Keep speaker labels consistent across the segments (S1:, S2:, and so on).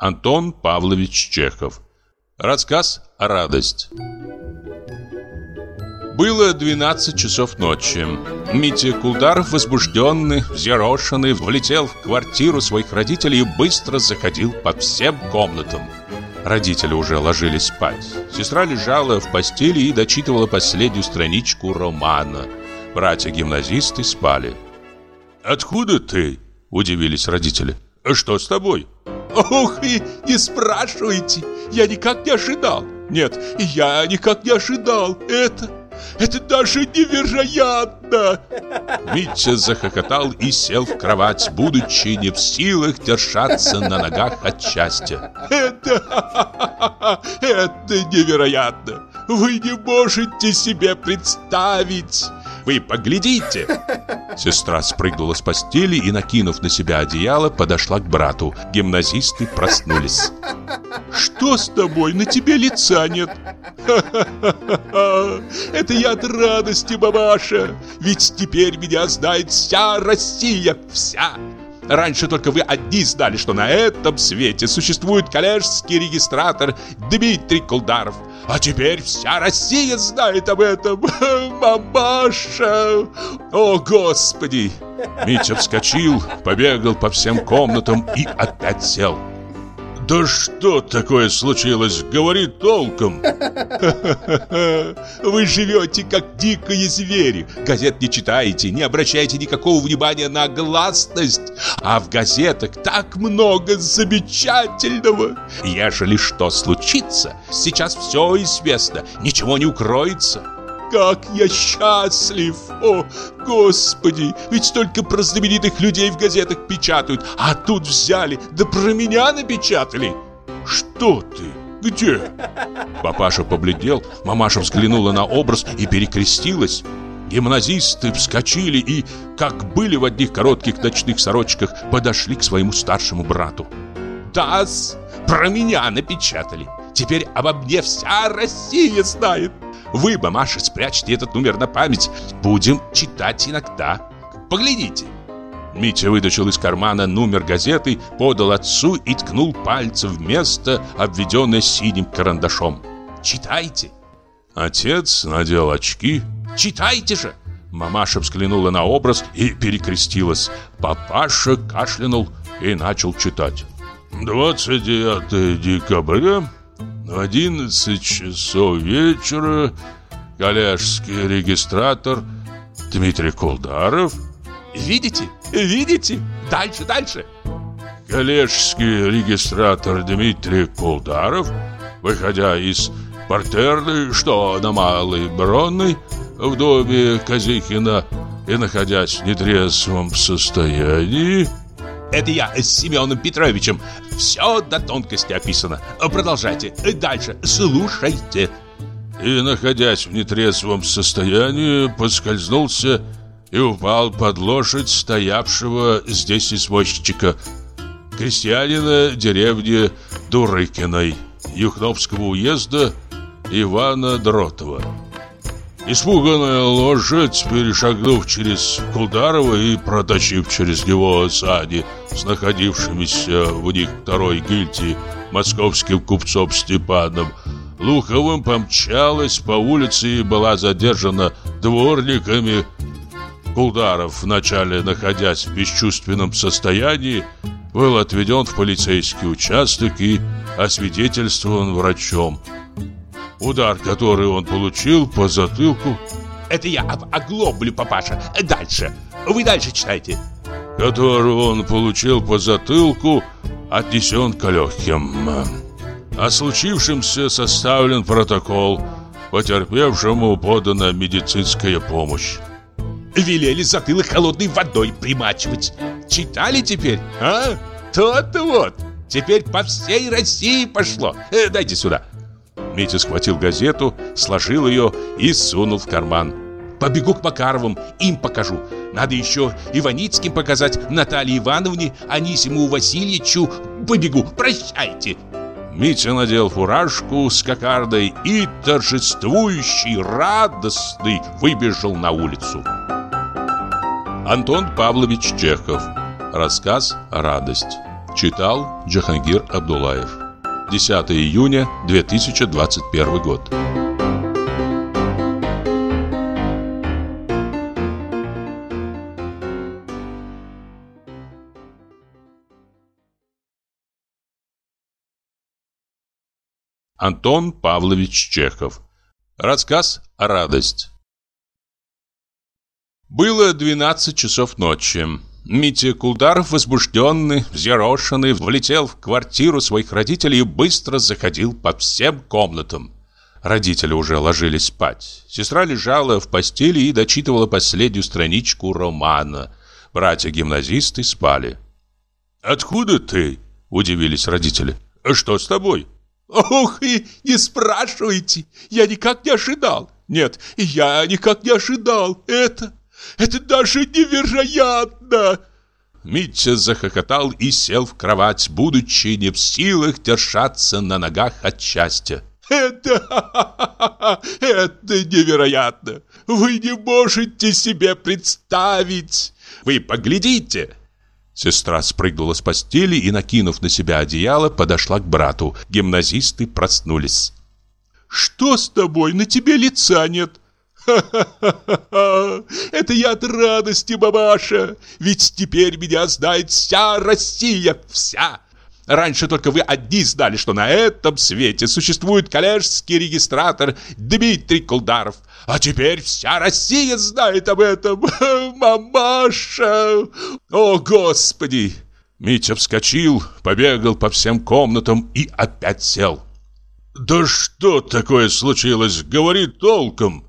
S1: Антон Павлович Чехов. Рассказ «Радость». Было 12 часов ночи. Митя Кулдаров, возбужденный, взъерошенный, влетел в квартиру своих родителей и быстро заходил по всем комнатам. Родители уже ложились спать. Сестра лежала в постели и дочитывала последнюю страничку романа. Братья-гимназисты спали. «Откуда ты?» – удивились родители. «Что с тобой?»
S2: Ох, и не спрашивайте, я никак не ожидал. Нет, я никак не ожидал. Это, это даже невероятно.
S1: Митя захохотал и сел в кровать, будучи не в силах держаться на ногах от счастья.
S2: Это, это невероятно. Вы не можете себе представить. Вы поглядите!»
S1: Сестра спрыгнула с постели и, накинув на себя одеяло, подошла к брату. Гимназисты проснулись.
S2: «Что с тобой? На тебе лица нет!» Это я от радости, мамаша! Ведь теперь меня знает вся Россия! Вся! Раньше только вы одни знали, что на этом свете существует коллежский регистратор Дмитрий Кулдаров – а теперь вся Россия знает об этом. Мамаша! О, Господи!
S1: Митя вскочил, побегал по всем комнатам и опять сел. «Да что такое случилось? Говори толком!»
S2: «Вы живете как дикие звери, газет не читаете, не обращаете никакого внимания на гласность, а в газетах так много замечательного! Ежели что случится, сейчас все известно, ничего не укроется!» Как я счастлив! О, Господи! Ведь столько про знаменитых людей в газетах печатают, а тут взяли, да про меня напечатали! Что ты? Где?
S1: Папаша побледнел, мамаша взглянула на образ и перекрестилась. Гимназисты вскочили и, как были в одних коротких ночных сорочках, подошли к своему старшему брату.
S2: «Да-с, про меня напечатали. Теперь обо мне вся Россия знает. Вы, мамаша, спрячьте этот номер на память. Будем читать иногда. Поглядите.
S1: Митя вытащил из кармана номер газеты, подал отцу и ткнул пальцем в место, обведенное синим карандашом.
S2: «Читайте!»
S1: Отец надел очки.
S2: «Читайте же!»
S1: Мамаша взглянула на образ и перекрестилась. Папаша кашлянул и начал читать. «29 декабря в 11 часов вечера коллежский регистратор Дмитрий Кулдаров
S2: Видите? Видите? Дальше, дальше
S1: Коллежский регистратор Дмитрий Кулдаров Выходя из портерной, что на Малой Бронной В доме Казихина и находясь в нетрезвом состоянии
S2: это я с Семеном Петровичем. Все до тонкости описано. Продолжайте. Дальше. Слушайте.
S1: И, находясь в нетрезвом состоянии, поскользнулся и упал под лошадь стоявшего здесь извозчика, крестьянина деревни Дурыкиной, Юхновского уезда Ивана Дротова. Испуганная лошадь, перешагнув через Кулдарова и протащив через него сани с находившимися в них второй гильдии московским купцом Степаном, Луховым помчалась по улице и была задержана дворниками. Кулдаров, вначале находясь в бесчувственном состоянии, был отведен в полицейский участок и освидетельствован врачом. Удар, который он получил по затылку.
S2: Это я об оглоблю, папаша. Дальше, вы дальше читайте.
S1: Который он получил по затылку Отнесен к легким О случившемся составлен протокол Потерпевшему подана медицинская помощь.
S2: Велели затылок холодной водой примачивать. Читали теперь, а? То-то вот. Теперь по всей России пошло. Э, Дайте сюда
S1: Митя схватил газету, сложил ее и сунул в карман.
S2: «Побегу к Макаровым, им покажу. Надо еще Иваницким показать, Наталье Ивановне, Анисиму Васильевичу. Побегу, прощайте!»
S1: Митя надел фуражку с кокардой и торжествующий, радостный выбежал на улицу. Антон Павлович Чехов. Рассказ «Радость». Читал Джахангир Абдулаев. 10 июня 2021 год. Антон Павлович Чехов. Рассказ «Радость». Было 12 часов ночи. Митя Кулдаров, возбужденный, взъерошенный, влетел в квартиру своих родителей и быстро заходил по всем комнатам. Родители уже ложились спать. Сестра лежала в постели и дочитывала последнюю страничку романа. Братья-гимназисты спали.
S2: «Откуда ты?» – удивились родители. «Что с тобой?»
S3: Ох, и не спрашивайте, я никак не ожидал. Нет, я никак не ожидал. Это, это даже невероятно.
S1: Митя захохотал и сел в кровать, будучи не в силах держаться на ногах от счастья.
S3: Это, это невероятно. Вы не можете себе представить. Вы поглядите.
S1: Сестра спрыгнула с постели и, накинув на себя одеяло, подошла к брату. Гимназисты проснулись.
S3: «Что с тобой? На тебе лица нет!» «Ха-ха-ха! Это я от радости, бабаша! Ведь теперь меня знает вся Россия! Вся! Раньше только вы одни знали, что на этом свете существует коллежский регистратор Дмитрий Кулдаров. А теперь вся Россия знает об этом. Мамаша! О, Господи!»
S1: Митя вскочил, побегал по всем комнатам и опять сел.
S2: «Да что такое случилось? Говори толком!»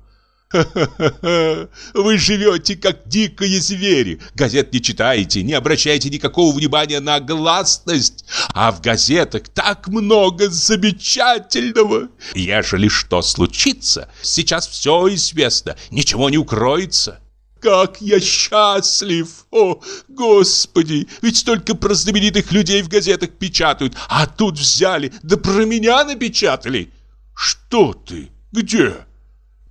S3: Вы живете как дикие звери. Газет не читаете, не обращаете никакого внимания на гласность. А в газетах так много замечательного. Ежели что случится, сейчас все известно, ничего не укроется. Как я счастлив! О, Господи! Ведь столько про знаменитых людей в газетах печатают, а тут взяли, да про меня напечатали.
S2: Что ты? Где?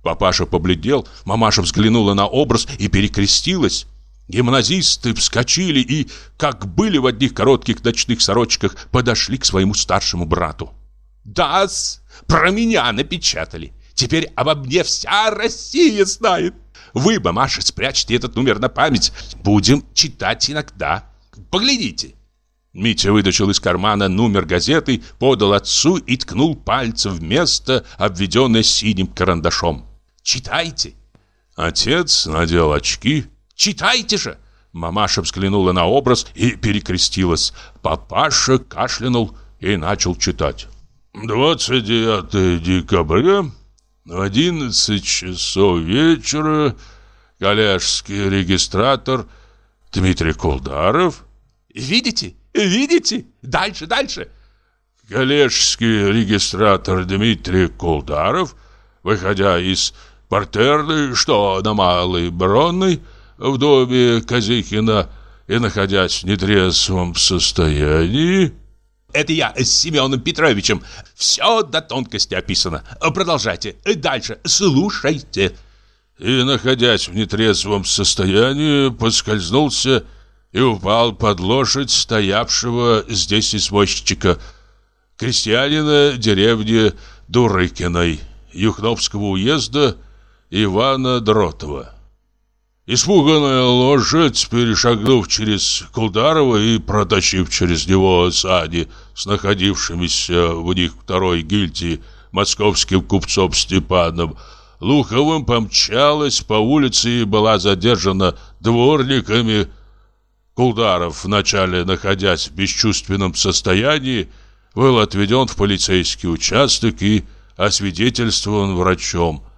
S1: Папаша побледнел, мамаша взглянула на образ и перекрестилась. Гимназисты вскочили и, как были в одних коротких ночных сорочках, подошли к своему старшему брату.
S3: «Да-с, про меня напечатали. Теперь обо мне вся Россия знает. Вы, мамаша, спрячьте этот номер на память. Будем читать иногда. Поглядите».
S1: Митя вытащил из кармана номер газеты, подал отцу и ткнул пальцем в место, обведенное синим карандашом.
S3: Читайте.
S1: Отец надел очки.
S3: Читайте же.
S1: Мамаша взглянула на образ и перекрестилась. Папаша кашлянул и начал читать.
S2: 29 декабря, в 11 часов вечера, коллежский регистратор Дмитрий Кулдаров.
S3: Видите? Видите? Дальше, дальше.
S2: Коллежский регистратор Дмитрий Кулдаров, выходя из Портерный, что на Малой Бронной, в доме Казихина и находясь в нетрезвом состоянии...
S3: Это я с Семеном Петровичем. Все до тонкости описано. Продолжайте. Дальше. Слушайте.
S2: И, находясь в нетрезвом состоянии, поскользнулся и упал под лошадь стоявшего здесь извозчика, крестьянина деревни Дурыкиной, Юхновского уезда, Ивана Дротова. Испуганная лошадь, перешагнув через Кулдарова и протащив через него сани с находившимися в них второй гильдии московским купцом Степаном, Луховым помчалась по улице и была задержана дворниками. Кулдаров, вначале находясь в бесчувственном состоянии, был отведен в полицейский участок и освидетельствован врачом –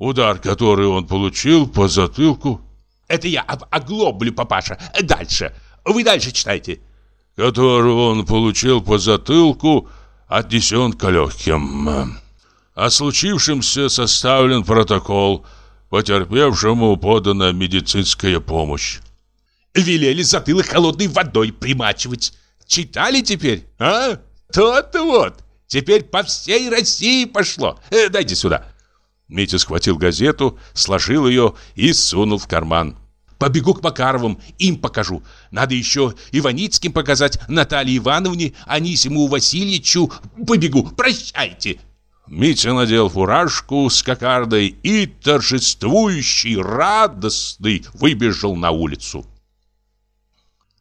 S2: Удар, который он получил по затылку.
S3: Это я об оглоблю, папаша. Дальше. Вы дальше читайте.
S2: Который он получил по затылку, отнесен к легким. О случившемся составлен протокол. Потерпевшему подана медицинская помощь.
S3: Велели затылок холодной водой примачивать. Читали теперь, а? То-то вот. Теперь по всей России пошло. Э, дайте сюда.
S1: Митя схватил газету, сложил ее и сунул в карман.
S3: Побегу к Макаровым, им покажу. Надо еще Иваницким показать, Наталье Ивановне, Анисиму Васильевичу. Побегу, прощайте!»
S1: Митя надел фуражку с кокардой и торжествующий, радостный выбежал на улицу.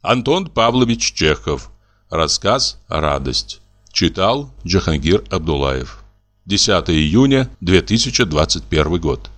S1: Антон Павлович Чехов. Рассказ «Радость». Читал Джахангир Абдулаев. 10 июня 2021 год.